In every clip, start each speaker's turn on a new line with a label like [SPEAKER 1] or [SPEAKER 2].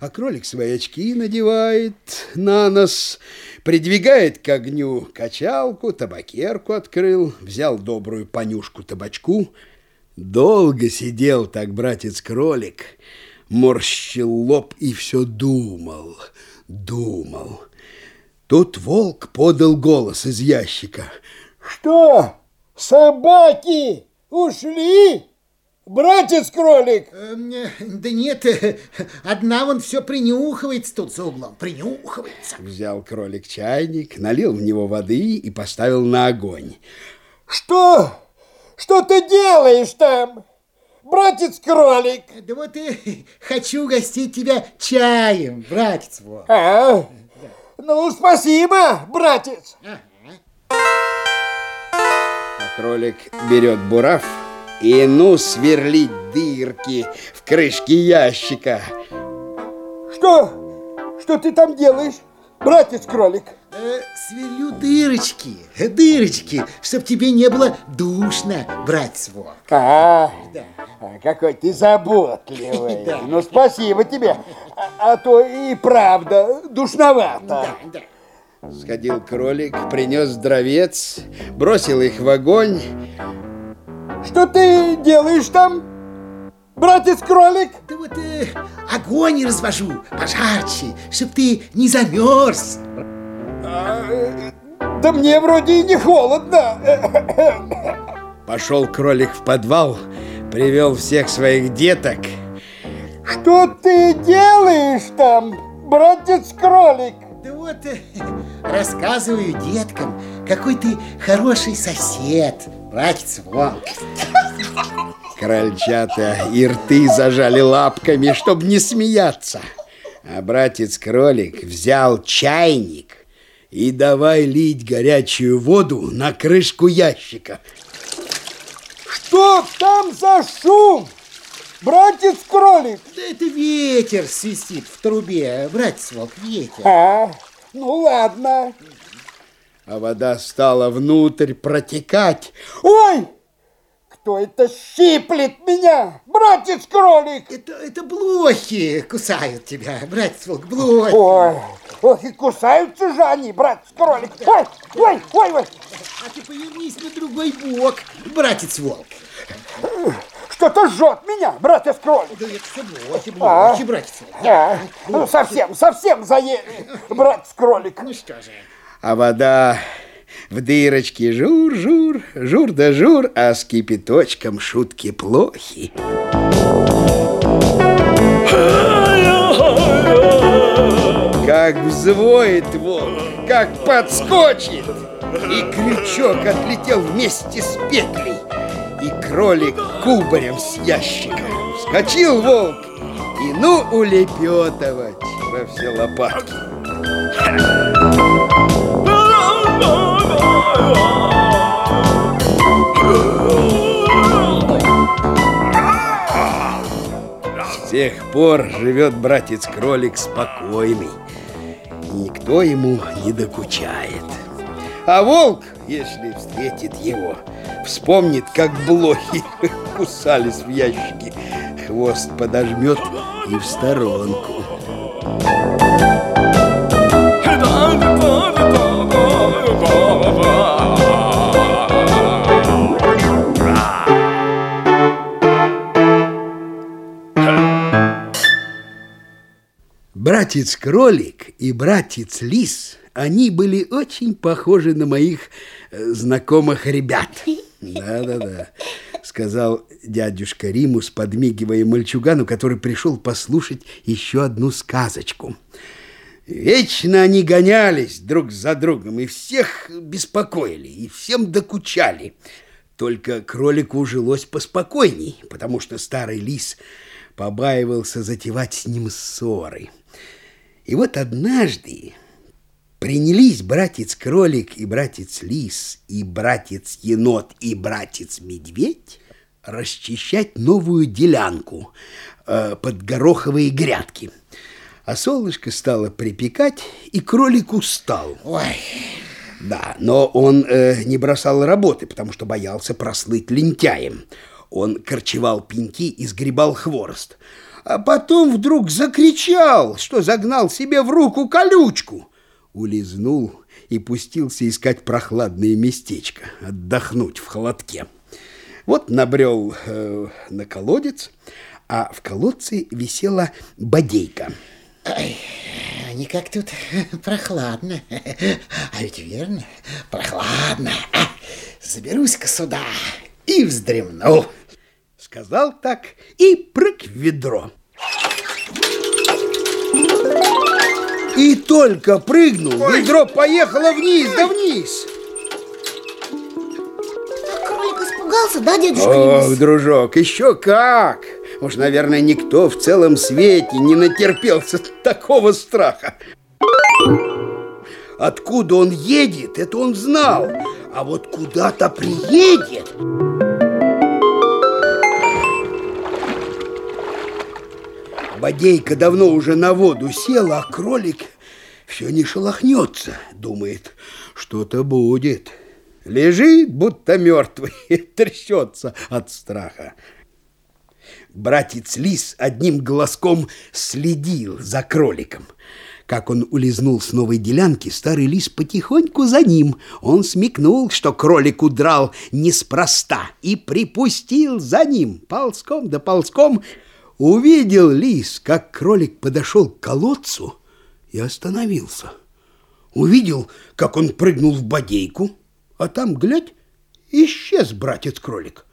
[SPEAKER 1] А кролик свои очки надевает на нос, придвигает к огню качалку, табакерку открыл, взял добрую понюшку табачку. Долго сидел так братец-кролик, морщил лоб и все думал, думал. Тут волк подал голос из ящика.
[SPEAKER 2] Что, собаки ушли? Братец-кролик!
[SPEAKER 3] Эм, да нет, одна он все принюхивается тут за углом, принюхивается.
[SPEAKER 1] Взял кролик чайник, налил в него воды и поставил на огонь.
[SPEAKER 2] Что? Что ты делаешь там? Братец-кролик!
[SPEAKER 3] Да вот и хочу гостить тебя чаем, братец. Вот.
[SPEAKER 2] А, ну, спасибо, братец.
[SPEAKER 1] А кролик берет бурав и ну сверлить дырки в крышке ящика.
[SPEAKER 2] Что? Что ты там делаешь, братец-кролик?
[SPEAKER 3] Э, сверлю дырочки, дырочки, чтоб тебе не было душно, братец Волк.
[SPEAKER 2] А, да. а какой ты заботливый.
[SPEAKER 3] Да.
[SPEAKER 2] Ну, спасибо тебе. А, а то и правда душновато.
[SPEAKER 3] Да, да.
[SPEAKER 1] Сходил кролик, принес дровец, бросил их в огонь.
[SPEAKER 2] Что ты делаешь там, братец-кролик?
[SPEAKER 3] Да вот э, огонь развожу пожарче, чтоб ты не замерз.
[SPEAKER 2] А, э, да мне вроде и не холодно.
[SPEAKER 1] Пошел кролик в подвал, привел всех своих деток.
[SPEAKER 2] Что ты делаешь там, братец-кролик?
[SPEAKER 3] Да вот э, рассказываю деткам, какой ты хороший сосед, братец Волк.
[SPEAKER 1] Крольчата и рты зажали лапками, чтобы не смеяться. А братец-кролик взял чайник и давай лить горячую воду на крышку ящика.
[SPEAKER 2] Что там за шум? Братец-кролик!
[SPEAKER 3] Да это ветер свистит в трубе, братец Волк, ветер.
[SPEAKER 2] А, ну ладно.
[SPEAKER 1] А вода стала внутрь протекать.
[SPEAKER 2] Ой! Кто это щиплет меня? Братец-кролик!
[SPEAKER 3] Это, это блохи кусают тебя, братец Волк, блохи.
[SPEAKER 2] Ой, ох, и кусаются же они, братец-кролик. Ой, ой, ой, ой.
[SPEAKER 3] А ты повернись на другой бок, братец Волк.
[SPEAKER 2] Что-то жжет меня, братец-кролик.
[SPEAKER 3] Да это все блохи,
[SPEAKER 2] А?
[SPEAKER 3] блохи, братец Волк.
[SPEAKER 2] А, ну, совсем, совсем заели, братец-кролик.
[SPEAKER 3] Ну что же,
[SPEAKER 1] А вода в дырочке жур-жур, жур да жур, а с кипяточком шутки плохи. Как взвоет волк, как подскочит, и крючок отлетел вместе с петлей, и кролик кубарем с ящика. Вскочил волк, и ну улепетывать во все лопатки. С тех пор живет братец-кролик спокойный. Никто ему не докучает. А волк, если встретит его, вспомнит, как блохи кусались в ящике, хвост подожмет и в сторонку. Братец-кролик и братец-лис, они были очень похожи на моих э, знакомых ребят. Да-да-да, сказал дядюшка Римус, подмигивая мальчугану, который пришел послушать еще одну сказочку. Вечно они гонялись друг за другом и всех беспокоили, и всем докучали. Только кролику жилось поспокойней, потому что старый лис побаивался затевать с ним ссоры. И вот однажды принялись братец-кролик и братец-лис, и братец-енот, и братец-медведь расчищать новую делянку э, под гороховые грядки. А солнышко стало припекать, и кролик устал.
[SPEAKER 3] ой,
[SPEAKER 1] Да, но он э, не бросал работы, потому что боялся прослыть лентяем. Он корчевал пеньки и сгребал хворост. а потом вдруг закричал, что загнал себе в руку колючку. Улизнул и пустился искать прохладное местечко, отдохнуть в холодке. Вот набрел э, на колодец, а в колодце висела бодейка.
[SPEAKER 3] Ай, не как тут прохладно. А ведь верно, прохладно. Заберусь-ка сюда и вздремну.
[SPEAKER 1] Сказал так и прыг в ведро. И только прыгнул, Ой. ведро поехало вниз, Ой. да вниз.
[SPEAKER 4] Кролик испугался, да, дедушка?
[SPEAKER 1] Ох, дружок, еще как! Уж, наверное, никто в целом свете не натерпелся такого страха. Откуда он едет, это он знал. А вот куда-то приедет... Бодейка давно уже на воду села, а кролик все не шелохнется. Думает, что-то будет. Лежит, будто мертвый, трясется от страха. Братец Лис одним глазком следил за кроликом. Как он улизнул с новой делянки, старый лис потихоньку за ним. Он смекнул, что кролик удрал неспроста и припустил за ним ползком да ползком, Увидел лис, как кролик подошел к колодцу и остановился. Увидел, как он прыгнул в бодейку, а там, глядь, исчез братец-кролик.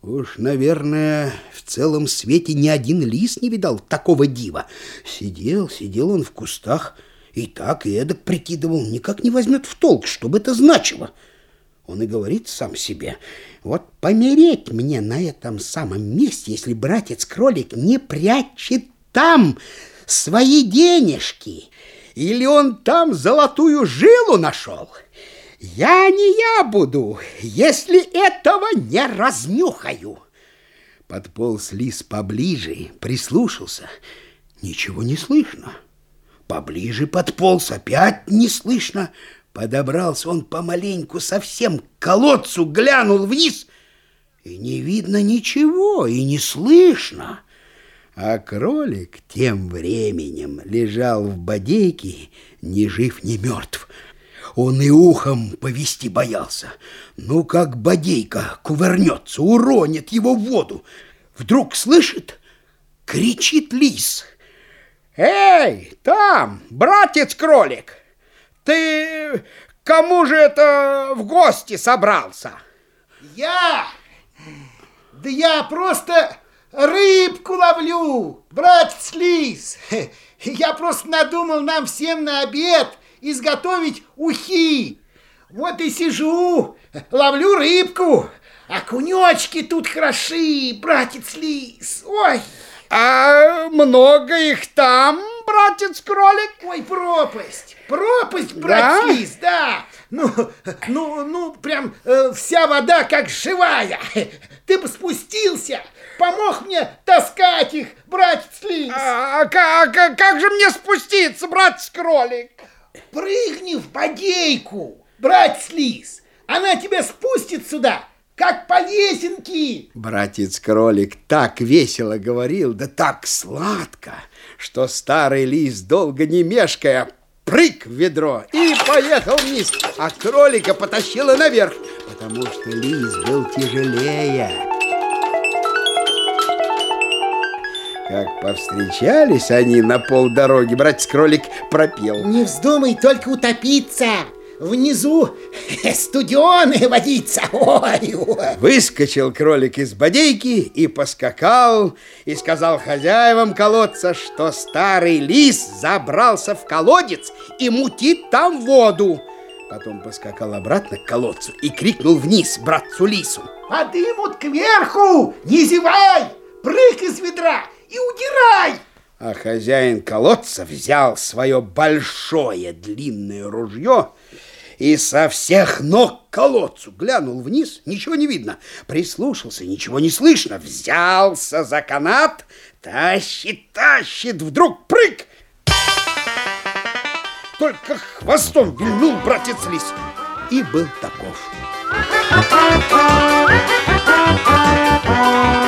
[SPEAKER 1] Уж, наверное, в целом свете ни один лис не видал такого дива. Сидел, сидел он в кустах и так и эдак прикидывал, никак не возьмет в толк, что бы это значило — он и говорит сам себе, вот помереть мне на этом самом месте, если братец-кролик не прячет там свои денежки, или он там золотую жилу нашел. Я не я буду, если этого не разнюхаю. Подполз лис поближе, прислушался. Ничего не слышно. Поближе подполз, опять не слышно. Подобрался он помаленьку совсем к колодцу, глянул вниз, и не видно ничего, и не слышно. А кролик тем временем лежал в бодейке, ни жив, ни мертв. Он и ухом повести боялся. Ну, как бодейка кувырнется, уронит его в воду. Вдруг слышит, кричит лис. «Эй, там, братец-кролик!» Ты кому же это в гости собрался?
[SPEAKER 3] Я? Да я просто рыбку ловлю, братец Лис. Я просто надумал нам всем на обед изготовить ухи. Вот и сижу, ловлю рыбку. А кунечки тут хороши, братец Лис. Ой!
[SPEAKER 1] А много их там, братец-кролик?
[SPEAKER 3] Ой, пропасть, пропасть, братец, да? да. Ну, ну, ну, прям э, вся вода как живая. Ты бы спустился, помог мне таскать их, братец Лис.
[SPEAKER 1] А, а, как, а как же мне спуститься, братец-кролик?
[SPEAKER 3] Прыгни в бодейку, братец Лис. Она тебя спустит сюда, как по лесенке.
[SPEAKER 1] Братец-кролик так весело говорил, да так сладко, что старый лис, долго не мешкая, прыг в ведро и поехал вниз, а кролика потащило наверх, потому что лис был тяжелее. Как повстречались они на полдороги, братец-кролик пропел.
[SPEAKER 3] Не вздумай только утопиться, внизу студеная водица. Ой, ой.
[SPEAKER 1] Выскочил кролик из бодейки и поскакал, и сказал хозяевам колодца, что старый лис забрался в колодец и мутит там воду. Потом поскакал обратно к колодцу и крикнул вниз братцу лису.
[SPEAKER 3] А дымут кверху, не зевай, прыг из ведра и удирай.
[SPEAKER 1] А хозяин колодца взял свое большое длинное ружье и со всех ног к колодцу глянул вниз, ничего не видно. Прислушался, ничего не слышно. Взялся за канат, тащит, тащит, вдруг прыг. Только хвостом вильнул братец лис и был таков. Thank you.